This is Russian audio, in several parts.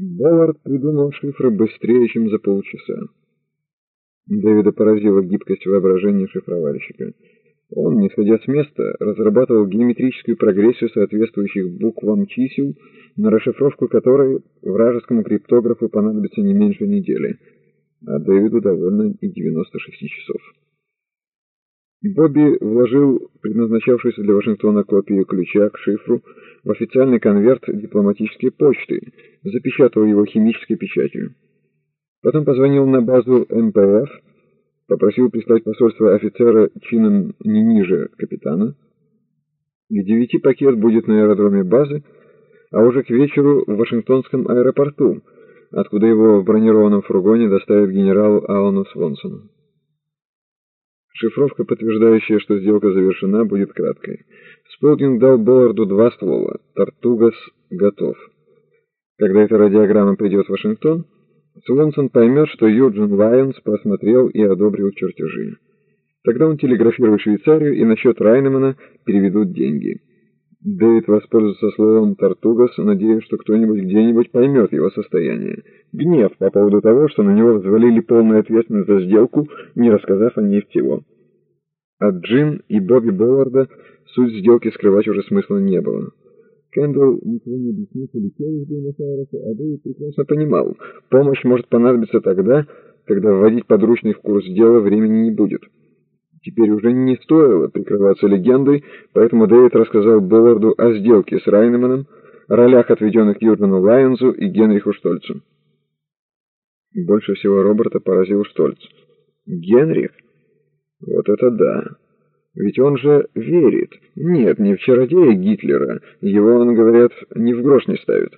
Боллард придумал шифры быстрее, чем за полчаса. Дэвида поразила гибкость воображения шифровальщика. Он, не сходя с места, разрабатывал геометрическую прогрессию соответствующих буквам чисел, на расшифровку которой вражескому криптографу понадобится не меньше недели, а Дэвиду довольно и 96 часов. Бобби вложил предназначавшуюся для Вашингтона копию ключа к шифру в официальный конверт дипломатической почты, запечатал его химической печатью. Потом позвонил на базу МПФ, попросил прислать посольство офицера чином не ниже капитана. К девяти пакет будет на аэродроме базы, а уже к вечеру в Вашингтонском аэропорту, откуда его в бронированном фургоне доставит генерал Алану Свонсону. Шифровка, подтверждающая, что сделка завершена, будет краткой. Сполдинг дал Болларду два слова. «Тартугас готов». Когда эта радиограмма придет в Вашингтон, Свонсон поймет, что Юджин Лайонс просмотрел и одобрил чертежи. Тогда он телеграфирует Швейцарию, и на счет Райнемана переведут деньги. Дэвид воспользуется словом «тартугас», надеясь, что кто-нибудь где-нибудь поймет его состояние. Гнев по поводу того, что на него взвалили полную ответственность за сделку, не рассказав о ней всего. От Джин и Бобби Болларда суть сделки скрывать уже смысла не было. Кэндалл ничего не объяснил, полетел из Буэнос-Айреса, а Дэвид прекрасно понимал, помощь может понадобиться тогда, когда вводить подручный в курс дела времени не будет. Теперь уже не стоило прикрываться легендой, поэтому Дэвид рассказал Болларду о сделке с Райнеманом, ролях, отведенных Юргену Лайонзу и Генриху Штольцу. Больше всего Роберта поразил Штольц. «Генрих? Вот это да! Ведь он же верит. Нет, не в чародея Гитлера. Его, он, говорят, ни в грош не ставит.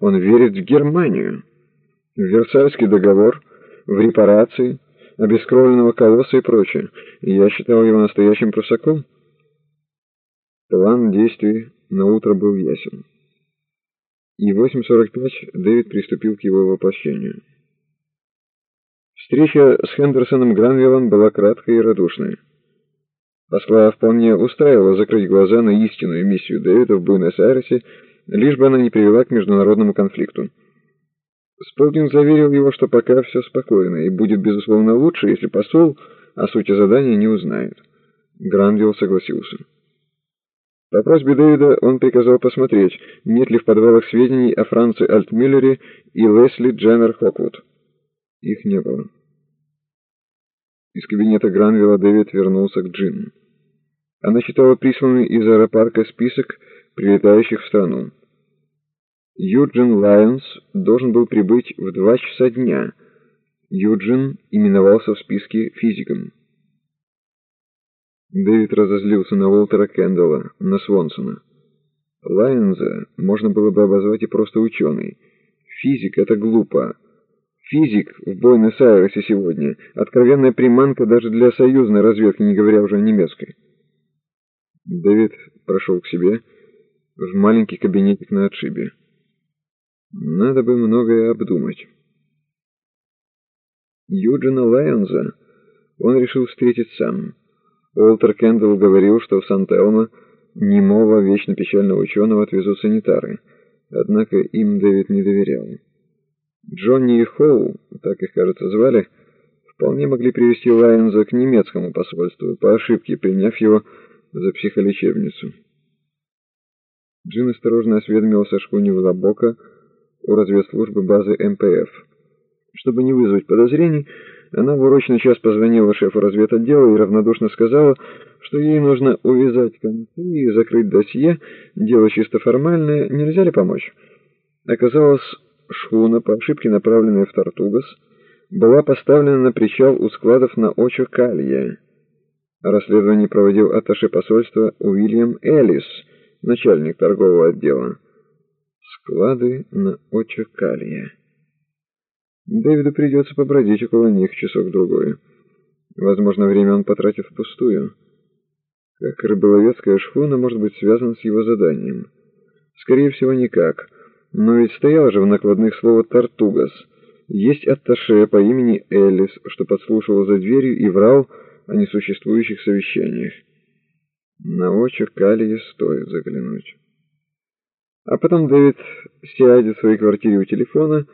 Он верит в Германию. В Версальский договор, в репарации» обескровленного колосса и прочее. Я считал его настоящим прусаком. План действий на утро был ясен. И в 8.45 Дэвид приступил к его воплощению. Встреча с Хендерсоном Гранвиллом была краткой и радушной. Посла вполне устраивало закрыть глаза на истинную миссию Дэвида в Буэнос-Айресе, лишь бы она не привела к международному конфликту. Сполдинг заверил его, что пока все спокойно, и будет, безусловно, лучше, если посол о сути задания не узнает. Гранвилл согласился. По просьбе Дэвида он приказал посмотреть, нет ли в подвалах сведений о Франце Альтмиллере и Лесли Дженнер Хоквуд. Их не было. Из кабинета Гранвилла Дэвид вернулся к Джин. Она читала присланный из аэропарка список прилетающих в страну. Юджин Лайонс должен был прибыть в два часа дня. Юджин именовался в списке физиком. Дэвид разозлился на Уолтера Кэндалла, на Свонсона. Лайонза можно было бы обозвать и просто ученый. Физик — это глупо. Физик в Буэнос-Айресе сегодня — откровенная приманка даже для союзной разведки, не говоря уже о немецкой. Дэвид прошел к себе в маленький кабинетик на отшибе. Надо бы многое обдумать. Юджина Лайонза он решил встретить сам. Уолтер Кендалл говорил, что в Сан-Телмо немого вечно печального ученого отвезут санитары, однако им Дэвид не доверял. Джонни и Холл, так их, кажется, звали, вполне могли привести Лайонза к немецкому посольству, по ошибке приняв его за психолечебницу. Джин осторожно осведомился о шкуне Лабока, у разведслужбы базы МПФ. Чтобы не вызвать подозрений, она в урочный час позвонила шефу разведотдела и равнодушно сказала, что ей нужно увязать концы и закрыть досье, дело чисто формальное, нельзя ли помочь? Оказалось, шхуна, по ошибке направленная в Тартугас, была поставлена на причал у складов на Очо Калья. Расследование проводил атташе посольства Уильям Эллис, начальник торгового отдела склады на Очакалье. Дэвиду придется побродить около них часок-другой. Возможно, время он потратит впустую. Как рыболовецкая шхуна может быть связана с его заданием? Скорее всего, никак. Но ведь стояло же в накладных слово «тартугас». Есть атташе по имени Элис, что подслушивал за дверью и врал о несуществующих совещаниях. На Очакалье стоит заглянуть. А потом Дэвид сядет в своей квартире у телефона